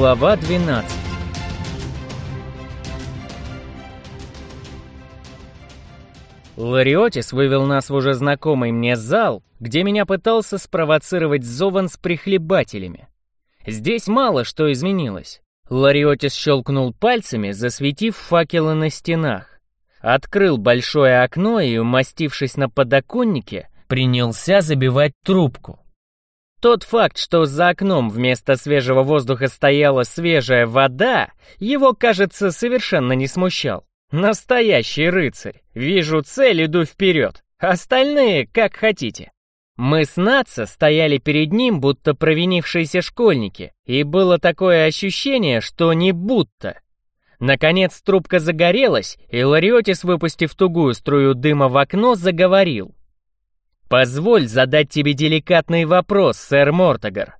Глава 12 Лариотис вывел нас в уже знакомый мне зал, где меня пытался спровоцировать Зован с прихлебателями. Здесь мало что изменилось. Лариотис щелкнул пальцами, засветив факелы на стенах. Открыл большое окно и, умастившись на подоконнике, принялся забивать трубку. Тот факт, что за окном вместо свежего воздуха стояла свежая вода, его, кажется, совершенно не смущал. Настоящий рыцарь. Вижу цель, иду вперед. Остальные как хотите. Мы с Натса стояли перед ним, будто провинившиеся школьники, и было такое ощущение, что не будто. Наконец трубка загорелась, и Лариотис, выпустив тугую струю дыма в окно, заговорил. «Позволь задать тебе деликатный вопрос, сэр Мортогар».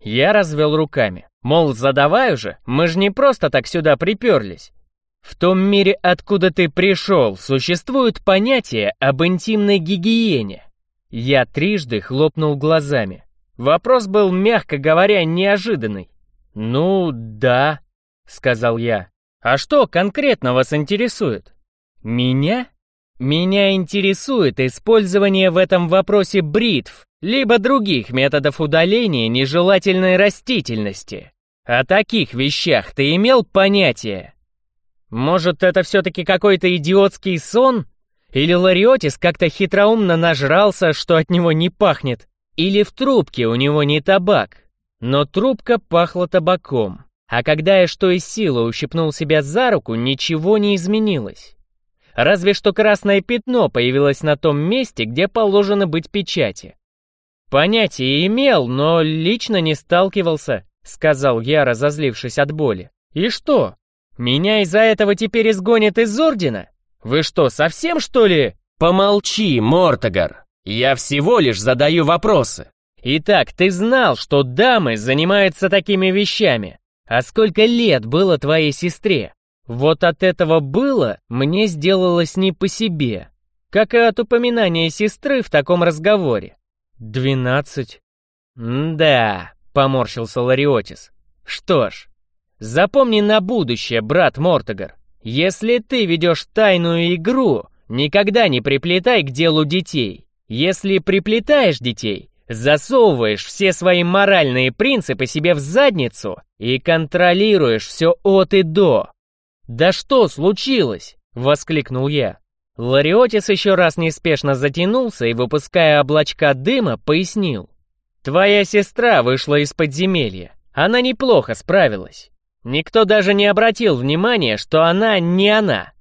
Я развел руками. Мол, задавай уже, мы же не просто так сюда приперлись. В том мире, откуда ты пришел, существует понятие об интимной гигиене. Я трижды хлопнул глазами. Вопрос был, мягко говоря, неожиданный. «Ну, да», — сказал я. «А что конкретно вас интересует?» «Меня?» Меня интересует использование в этом вопросе бритв, либо других методов удаления нежелательной растительности. О таких вещах ты имел понятие? Может, это все-таки какой-то идиотский сон? Или Лариотис как-то хитроумно нажрался, что от него не пахнет? Или в трубке у него не табак? Но трубка пахла табаком. А когда я что из силы ущипнул себя за руку, ничего не изменилось. Разве что красное пятно появилось на том месте, где положено быть печати. Понятие имел, но лично не сталкивался, сказал я, разозлившись от боли. И что? Меня из-за этого теперь изгонят из Ордена? Вы что, совсем что ли? Помолчи, Мортогар. Я всего лишь задаю вопросы. Итак, ты знал, что дамы занимаются такими вещами. А сколько лет было твоей сестре? Вот от этого было мне сделалось не по себе, как и от упоминания сестры в таком разговоре. «Двенадцать?» «Да», — поморщился Лариотис. «Что ж, запомни на будущее, брат Мортогар, если ты ведешь тайную игру, никогда не приплетай к делу детей. Если приплетаешь детей, засовываешь все свои моральные принципы себе в задницу и контролируешь все от и до. «Да что случилось?» — воскликнул я. Лариотис еще раз неспешно затянулся и, выпуская облачка дыма, пояснил. «Твоя сестра вышла из подземелья. Она неплохо справилась. Никто даже не обратил внимания, что она не она.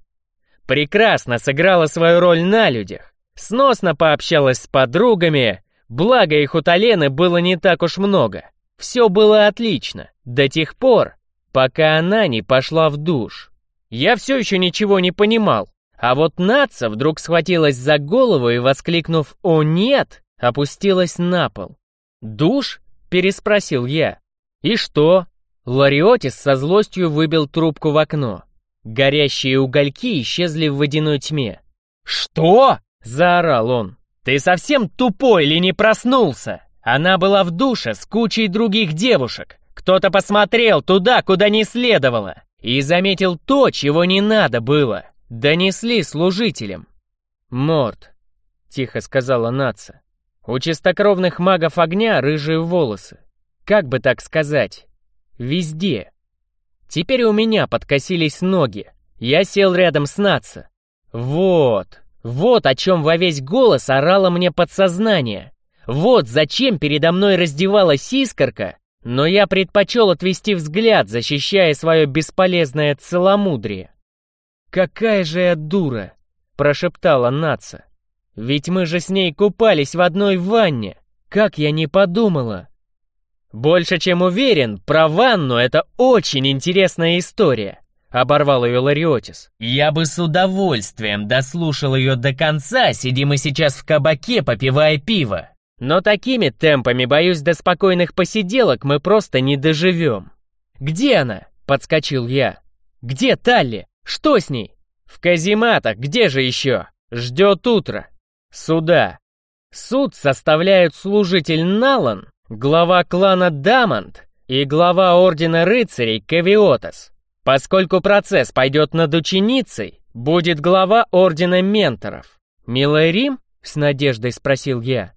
Прекрасно сыграла свою роль на людях. Сносно пообщалась с подругами, благо их у Талены было не так уж много. Все было отлично, до тех пор, пока она не пошла в душ. Я все еще ничего не понимал, а вот Наца вдруг схватилась за голову и, воскликнув «О, нет!», опустилась на пол. «Душ?» — переспросил я. «И что?» Лариотис со злостью выбил трубку в окно. Горящие угольки исчезли в водяной тьме. «Что?» — заорал он. «Ты совсем тупой или не проснулся? Она была в душе с кучей других девушек. Кто-то посмотрел туда, куда не следовало и заметил то, чего не надо было. Донесли служителям. «Морд», — тихо сказала Наца. «У чистокровных магов огня рыжие волосы. Как бы так сказать? Везде. Теперь у меня подкосились ноги. Я сел рядом с Наца. Вот, вот о чем во весь голос орало мне подсознание. Вот зачем передо мной раздевалась искорка но я предпочел отвести взгляд, защищая свое бесполезное целомудрие. «Какая же я дура!» — прошептала Наца. «Ведь мы же с ней купались в одной ванне! Как я не подумала!» «Больше чем уверен, про ванну это очень интересная история», — оборвал ее Лариотис. «Я бы с удовольствием дослушал ее до конца, сидим мы сейчас в кабаке, попивая пиво. Но такими темпами, боюсь, до спокойных посиделок мы просто не доживем. «Где она?» — подскочил я. «Где Талли? Что с ней?» «В казематах, где же еще? Ждет утро. Суда. Суд составляют служитель Налан, глава клана Дамонт, и глава Ордена Рыцарей Кавиотас. Поскольку процесс пойдет над ученицей, будет глава Ордена Менторов. «Милая Рим?» — с надеждой спросил я.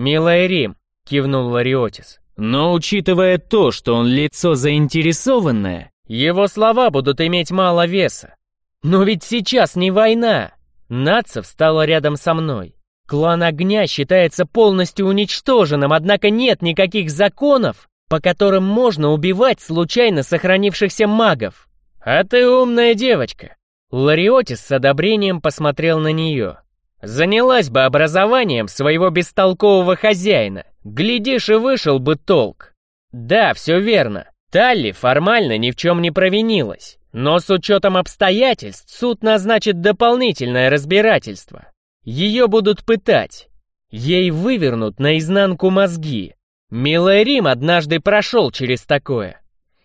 «Милая Рим», — кивнул Лариотис. «Но учитывая то, что он лицо заинтересованное, его слова будут иметь мало веса. Но ведь сейчас не война!» Нация встала рядом со мной. Клан Огня считается полностью уничтоженным, однако нет никаких законов, по которым можно убивать случайно сохранившихся магов. А ты умная девочка. Лариотис с одобрением посмотрел на нее. Занялась бы образованием своего бестолкового хозяина. Глядишь, и вышел бы толк. Да, все верно. Талли формально ни в чем не провинилась. Но с учетом обстоятельств суд назначит дополнительное разбирательство. Ее будут пытать. Ей вывернут наизнанку мозги. Милый Рим однажды прошел через такое.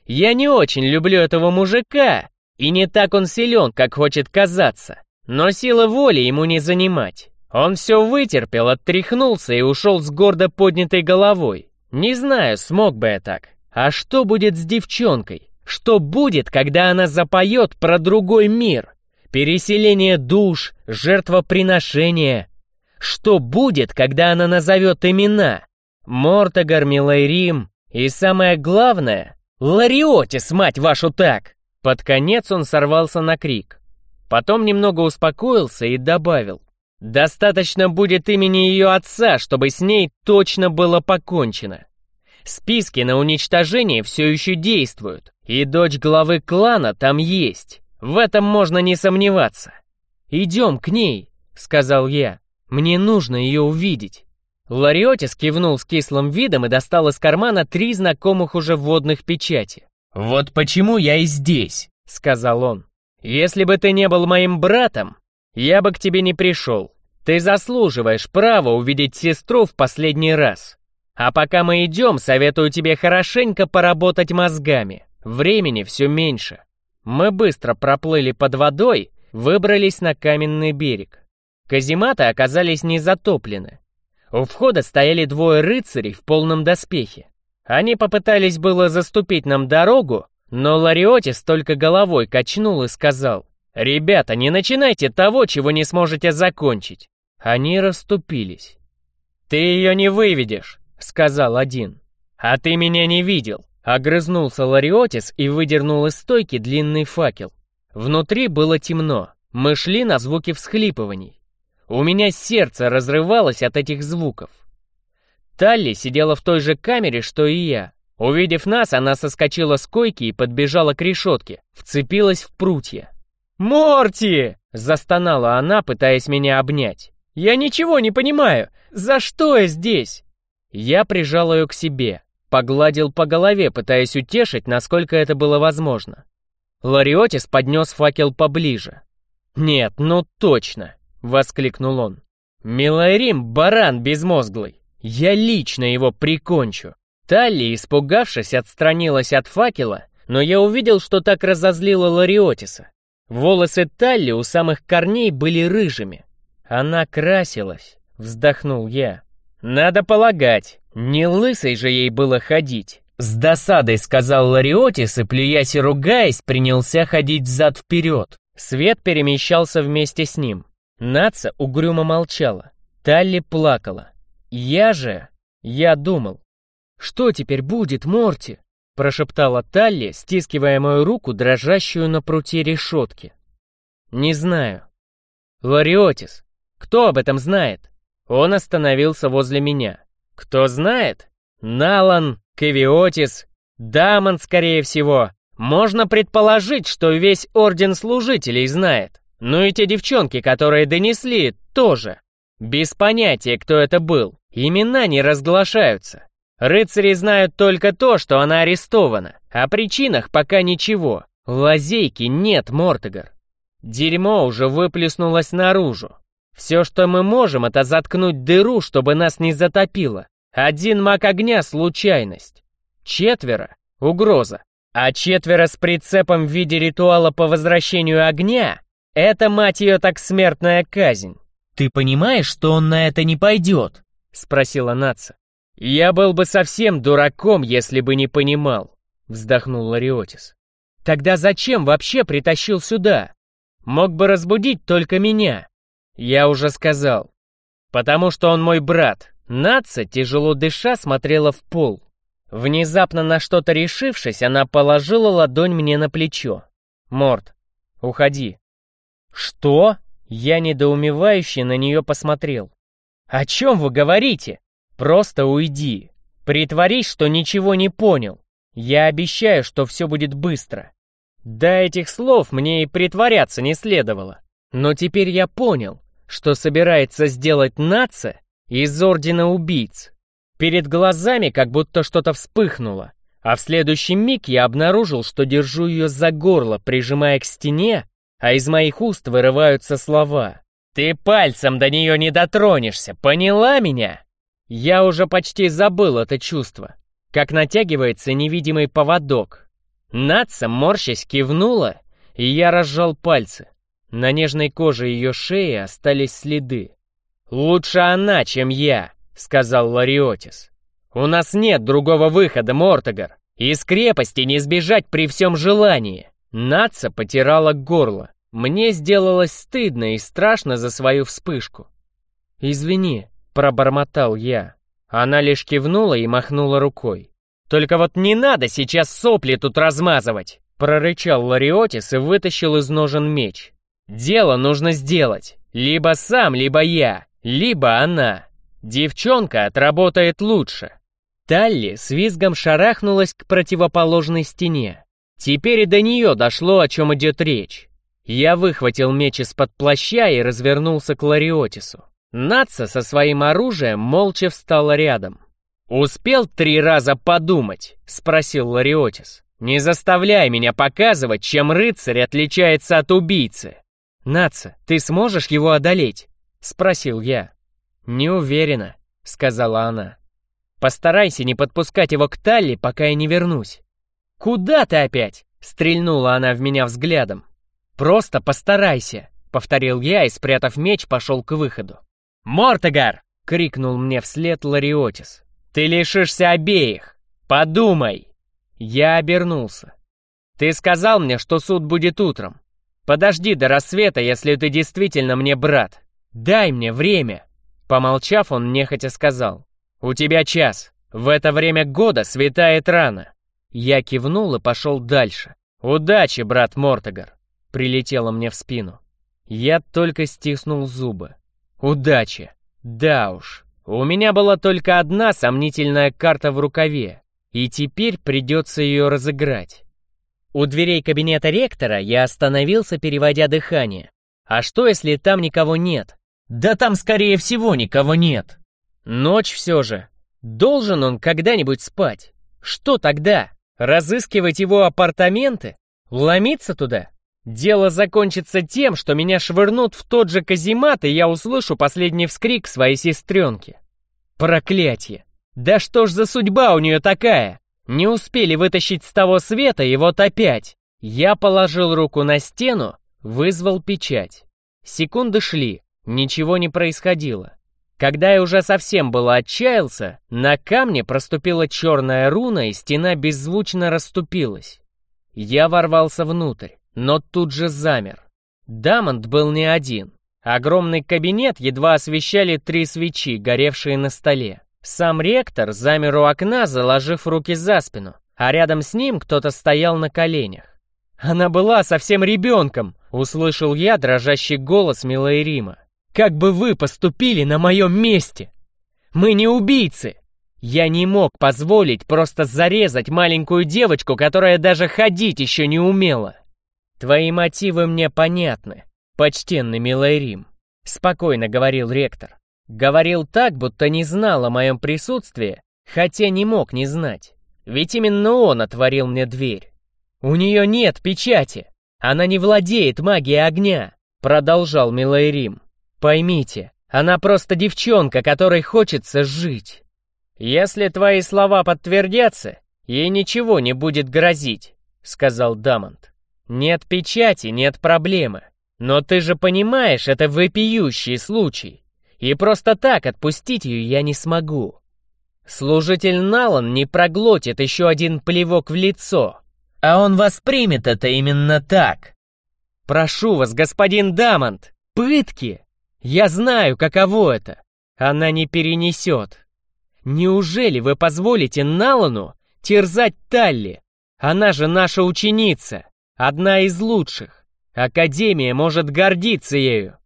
Я не очень люблю этого мужика, и не так он силен, как хочет казаться. Но сила воли ему не занимать. Он все вытерпел, оттряхнулся и ушел с гордо поднятой головой. Не знаю, смог бы я так. А что будет с девчонкой? Что будет, когда она запоет про другой мир? Переселение душ, жертвоприношение. Что будет, когда она назовет имена? Мортогар, Милайрим и самое главное, Лариотис, мать вашу так! Под конец он сорвался на крик. Потом немного успокоился и добавил. «Достаточно будет имени ее отца, чтобы с ней точно было покончено. Списки на уничтожение все еще действуют, и дочь главы клана там есть. В этом можно не сомневаться. «Идем к ней», — сказал я. «Мне нужно ее увидеть». Лариотис кивнул с кислым видом и достал из кармана три знакомых уже водных печати. «Вот почему я и здесь», — сказал он. Если бы ты не был моим братом, я бы к тебе не пришел. Ты заслуживаешь права увидеть сестру в последний раз. А пока мы идем, советую тебе хорошенько поработать мозгами. Времени все меньше. Мы быстро проплыли под водой, выбрались на каменный берег. Казематы оказались не затоплены. У входа стояли двое рыцарей в полном доспехе. Они попытались было заступить нам дорогу, но Лариотис только головой качнул и сказал, «Ребята, не начинайте того, чего не сможете закончить». Они расступились. «Ты ее не выведешь», — сказал один. «А ты меня не видел», — огрызнулся Лариотис и выдернул из стойки длинный факел. Внутри было темно, мы шли на звуки всхлипываний. У меня сердце разрывалось от этих звуков. Талли сидела в той же камере, что и я, Увидев нас, она соскочила с койки и подбежала к решетке, вцепилась в прутья. «Морти!» — застонала она, пытаясь меня обнять. «Я ничего не понимаю! За что я здесь?» Я прижал ее к себе, погладил по голове, пытаясь утешить, насколько это было возможно. Лариотис поднес факел поближе. «Нет, ну точно!» — воскликнул он. «Милайрим — баран безмозглый! Я лично его прикончу!» Талли, испугавшись, отстранилась от факела, но я увидел, что так разозлило Лариотиса. Волосы Талли у самых корней были рыжими. Она красилась, вздохнул я. Надо полагать, не лысой же ей было ходить. С досадой сказал Лариотис и, плюясь и ругаясь, принялся ходить взад-вперед. Свет перемещался вместе с ним. Наца угрюмо молчала. Талли плакала. Я же... Я думал. «Что теперь будет, Морти?» — прошептала Талли, стискивая мою руку, дрожащую на пруте решетки. «Не знаю». «Лариотис, кто об этом знает?» Он остановился возле меня. «Кто знает?» «Налан, Кавиотис, Дамон, скорее всего. Можно предположить, что весь Орден Служителей знает. Ну и те девчонки, которые донесли, тоже. Без понятия, кто это был. Имена не разглашаются. Рыцари знают только то, что она арестована. О причинах пока ничего. Лазейки нет, Мортогар. Дерьмо уже выплеснулось наружу. Все, что мы можем, это заткнуть дыру, чтобы нас не затопило. Один маг огня — случайность. Четверо — угроза. А четверо с прицепом в виде ритуала по возвращению огня — это, мать ее, так смертная казнь. «Ты понимаешь, что он на это не пойдет?» — спросила Наца. «Я был бы совсем дураком, если бы не понимал», — вздохнул Лариотис. «Тогда зачем вообще притащил сюда? Мог бы разбудить только меня». «Я уже сказал. Потому что он мой брат». Наца, тяжело дыша, смотрела в пол. Внезапно на что-то решившись, она положила ладонь мне на плечо. «Морд, уходи». «Что?» Я недоумевающе на нее посмотрел. «О чем вы говорите? Просто уйди. Притворись, что ничего не понял. Я обещаю, что все будет быстро». До этих слов мне и притворяться не следовало. Но теперь я понял, что собирается сделать нация из Ордена Убийц. Перед глазами как будто что-то вспыхнуло, а в следующий миг я обнаружил, что держу ее за горло, прижимая к стене, а из моих уст вырываются слова. «Ты пальцем до нее не дотронешься, поняла меня?» Я уже почти забыл это чувство, как натягивается невидимый поводок. Натса, морщась, кивнула, и я разжал пальцы. На нежной коже ее шеи остались следы. «Лучше она, чем я», — сказал Лариотис. «У нас нет другого выхода, Мортогар. Из крепости не сбежать при всем желании». Наца потирала горло. Мне сделалось стыдно и страшно за свою вспышку. «Извини», — пробормотал я. Она лишь кивнула и махнула рукой. «Только вот не надо сейчас сопли тут размазывать!» Прорычал Лариотис и вытащил из ножен меч. «Дело нужно сделать. Либо сам, либо я, либо она. Девчонка отработает лучше». Талли с визгом шарахнулась к противоположной стене. Теперь и до нее дошло, о чем идет речь. Я выхватил меч из-под плаща и развернулся к Лариотису. Наца со своим оружием молча встала рядом. «Успел три раза подумать?» — спросил Лариотис. «Не заставляй меня показывать, чем рыцарь отличается от убийцы!» «Наца, ты сможешь его одолеть?» — спросил я. «Не уверена», — сказала она. «Постарайся не подпускать его к Талли, пока я не вернусь». «Куда ты опять?» — стрельнула она в меня взглядом. «Просто постарайся», — повторил я и, спрятав меч, пошел к выходу. «Мортегар!» — крикнул мне вслед Лариотис. «Ты лишишься обеих! Подумай!» Я обернулся. «Ты сказал мне, что суд будет утром. Подожди до рассвета, если ты действительно мне брат. Дай мне время!» Помолчав, он нехотя сказал. «У тебя час. В это время года светает рано». Я кивнул и пошел дальше. «Удачи, брат Мортогар!» прилетело мне в спину. Я только стиснул зубы. Удачи. Да уж. У меня была только одна сомнительная карта в рукаве, и теперь придется ее разыграть. У дверей кабинета ректора я остановился, переводя дыхание. А что, если там никого нет? Да там, скорее всего, никого нет. Ночь все же. Должен он когда-нибудь спать. Что тогда? Разыскивать его апартаменты? Вломиться туда? Дело закончится тем, что меня швырнут в тот же каземат, и я услышу последний вскрик своей сестренки. Проклятье! Да что ж за судьба у нее такая? Не успели вытащить с того света, и вот опять. Я положил руку на стену, вызвал печать. Секунды шли, ничего не происходило. Когда я уже совсем было отчаялся, на камне проступила черная руна, и стена беззвучно расступилась. Я ворвался внутрь но тут же замер. Дамонт был не один. Огромный кабинет едва освещали три свечи, горевшие на столе. Сам ректор замер у окна, заложив руки за спину, а рядом с ним кто-то стоял на коленях. «Она была совсем ребенком!» — услышал я дрожащий голос милой Рима. «Как бы вы поступили на моем месте? Мы не убийцы!» Я не мог позволить просто зарезать маленькую девочку, которая даже ходить еще не умела. «Твои мотивы мне понятны, почтенный Милайрим», — спокойно говорил ректор. Говорил так, будто не знал о моем присутствии, хотя не мог не знать. Ведь именно он отворил мне дверь. «У нее нет печати. Она не владеет магией огня», — продолжал Милайрим. «Поймите, она просто девчонка, которой хочется жить. Если твои слова подтвердятся, ей ничего не будет грозить», — сказал Дамонт. Нет печати, нет проблемы. Но ты же понимаешь, это вопиющий случай. И просто так отпустить ее я не смогу. Служитель Налан не проглотит еще один плевок в лицо, а он воспримет это именно так. Прошу вас, господин Дамонт, пытки! Я знаю, каково это. Она не перенесет. Неужели вы позволите Налану терзать Талли? Она же наша ученица, одна из лучших. Академия может гордиться ею.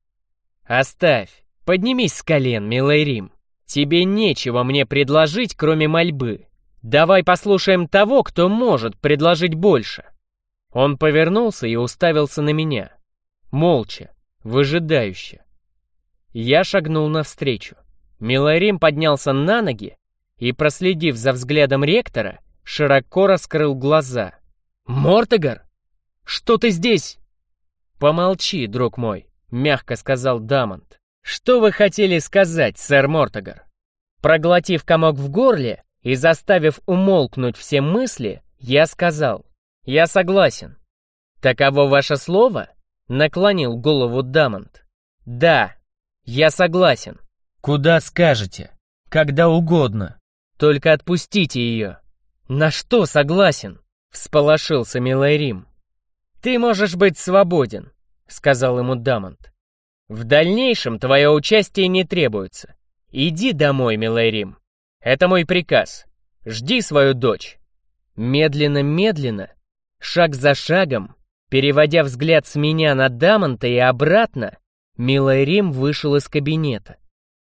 Оставь, поднимись с колен, милый Рим. Тебе нечего мне предложить, кроме мольбы. Давай послушаем того, кто может предложить больше. Он повернулся и уставился на меня. Молча, выжидающе. Я шагнул навстречу. Миларим поднялся на ноги и, проследив за взглядом ректора, широко раскрыл глаза. «Мортегар? Что ты здесь?» «Помолчи, друг мой», — мягко сказал Дамонт. «Что вы хотели сказать, сэр Мортогар?» Проглотив комок в горле и заставив умолкнуть все мысли, я сказал, «Я согласен». «Таково ваше слово?» — наклонил голову Дамонт. «Да, я согласен». «Куда скажете? Когда угодно. Только отпустите ее». «На что согласен?» — всполошился Милайрим. «Ты можешь быть свободен», — сказал ему Дамонт. В дальнейшем твое участие не требуется. Иди домой, милый Рим. Это мой приказ. Жди свою дочь. Медленно-медленно, шаг за шагом, переводя взгляд с меня на Дамонта и обратно, милый Рим вышел из кабинета.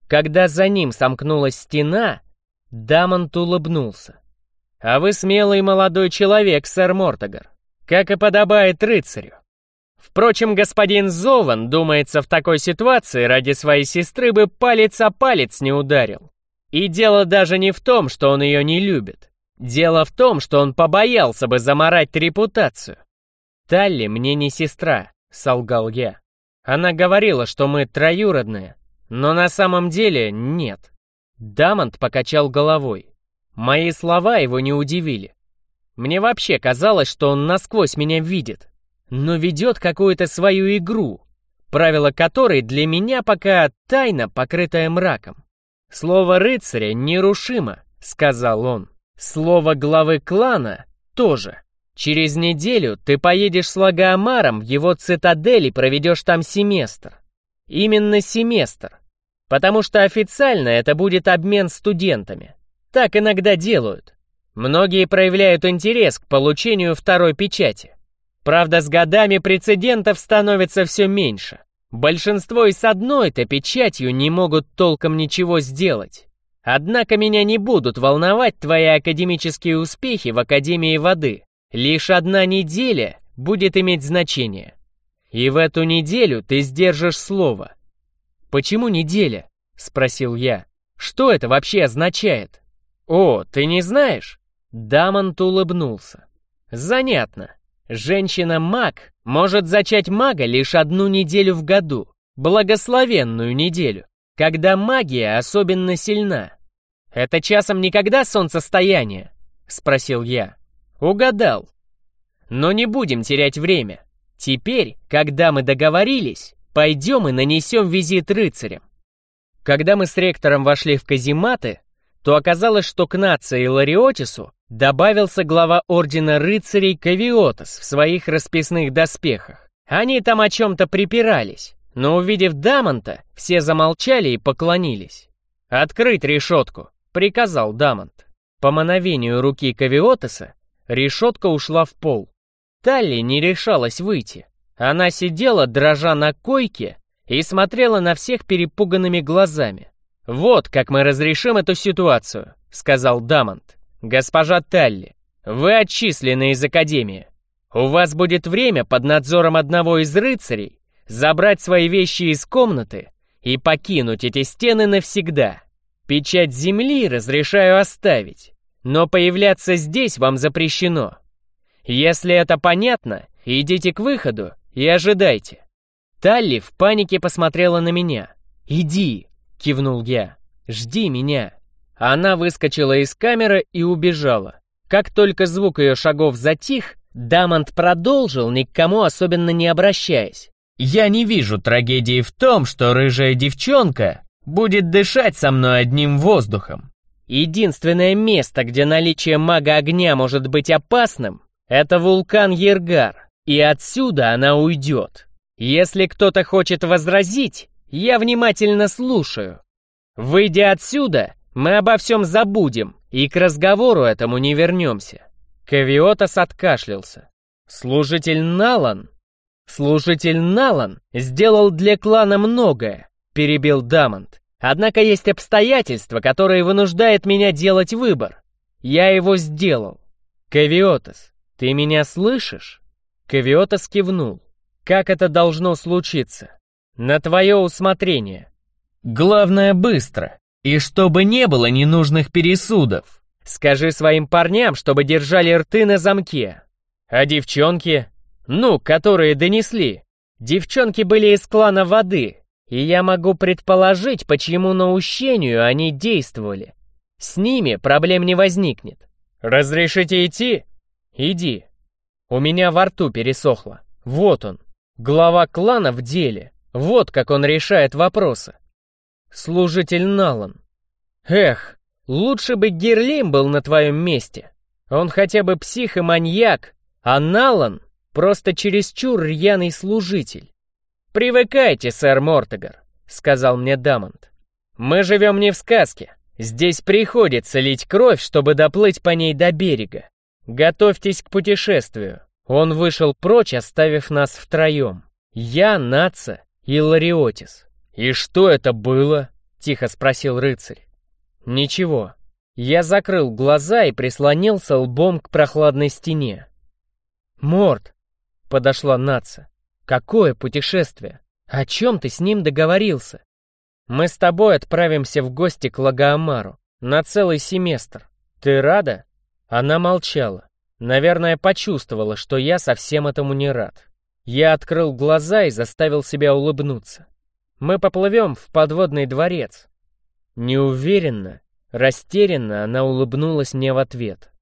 Когда за ним сомкнулась стена, Дамонт улыбнулся. «А вы смелый молодой человек, сэр Мортогар, как и подобает рыцарю. Впрочем, господин Зован, думается, в такой ситуации ради своей сестры бы палец о палец не ударил. И дело даже не в том, что он ее не любит. Дело в том, что он побоялся бы заморать репутацию. «Талли мне не сестра», — солгал я. Она говорила, что мы троюродные, но на самом деле нет. Дамонт покачал головой. Мои слова его не удивили. Мне вообще казалось, что он насквозь меня видит но ведет какую-то свою игру, правила которой для меня пока тайна, покрытая мраком. Слово рыцаря нерушимо, сказал он. Слово главы клана тоже. Через неделю ты поедешь с Лагоамаром в его цитадели проведешь там семестр. Именно семестр. Потому что официально это будет обмен студентами. Так иногда делают. Многие проявляют интерес к получению второй печати. Правда, с годами прецедентов становится все меньше. Большинство и с одной-то печатью не могут толком ничего сделать. Однако меня не будут волновать твои академические успехи в Академии воды. Лишь одна неделя будет иметь значение. И в эту неделю ты сдержишь слово. «Почему неделя?» — спросил я. «Что это вообще означает?» «О, ты не знаешь?» Дамонт улыбнулся. «Занятно. Женщина-маг может зачать мага лишь одну неделю в году, благословенную неделю, когда магия особенно сильна. «Это часом никогда солнцестояние?» — спросил я. «Угадал. Но не будем терять время. Теперь, когда мы договорились, пойдем и нанесем визит рыцарям». Когда мы с ректором вошли в казематы, то оказалось, что к нации и Лариотису Добавился глава Ордена Рыцарей Кавиотас в своих расписных доспехах. Они там о чем-то припирались, но увидев Дамонта, все замолчали и поклонились. «Открыть решетку», — приказал Дамонт. По мановению руки Кавиотаса решетка ушла в пол. Талли не решалась выйти. Она сидела, дрожа на койке, и смотрела на всех перепуганными глазами. «Вот как мы разрешим эту ситуацию», — сказал Дамонт. «Госпожа Талли, вы отчислены из Академии. У вас будет время под надзором одного из рыцарей забрать свои вещи из комнаты и покинуть эти стены навсегда. Печать земли разрешаю оставить, но появляться здесь вам запрещено. Если это понятно, идите к выходу и ожидайте». Талли в панике посмотрела на меня. «Иди», — кивнул я, — «жди меня». Она выскочила из камеры и убежала. Как только звук ее шагов затих, Дамонт продолжил, ни к кому особенно не обращаясь. «Я не вижу трагедии в том, что рыжая девчонка будет дышать со мной одним воздухом. Единственное место, где наличие мага огня может быть опасным, это вулкан Ергар, и отсюда она уйдет. Если кто-то хочет возразить, я внимательно слушаю. Выйдя отсюда, мы обо всем забудем и к разговору этому не вернемся. Кавиотас откашлялся. Служитель Налан? Служитель Налан сделал для клана многое, перебил Дамонт. Однако есть обстоятельства, которые вынуждают меня делать выбор. Я его сделал. Кавиотас, ты меня слышишь? Кавиотас кивнул. Как это должно случиться? На твое усмотрение. Главное быстро. И чтобы не было ненужных пересудов. Скажи своим парням, чтобы держали рты на замке. А девчонки? Ну, которые донесли. Девчонки были из клана воды, и я могу предположить, по чьему наущению они действовали. С ними проблем не возникнет. Разрешите идти? Иди. У меня во рту пересохло. Вот он, глава клана в деле. Вот как он решает вопросы. Служитель Налан. Эх, лучше бы Герлим был на твоем месте. Он хотя бы псих и маньяк, а Налан просто чересчур рьяный служитель. «Привыкайте, сэр Мортегар», — сказал мне Дамонт. «Мы живем не в сказке. Здесь приходится лить кровь, чтобы доплыть по ней до берега. Готовьтесь к путешествию». Он вышел прочь, оставив нас втроем. Я, Наца и Лариотис. «И что это было?» — тихо спросил рыцарь. «Ничего». Я закрыл глаза и прислонился лбом к прохладной стене. «Морд!» — подошла Наца. «Какое путешествие? О чем ты с ним договорился?» «Мы с тобой отправимся в гости к Лагоамару на целый семестр. Ты рада?» Она молчала. Наверное, почувствовала, что я совсем этому не рад. Я открыл глаза и заставил себя улыбнуться. Мы поплывем в подводный дворец. Неуверенно, растерянно она улыбнулась мне в ответ.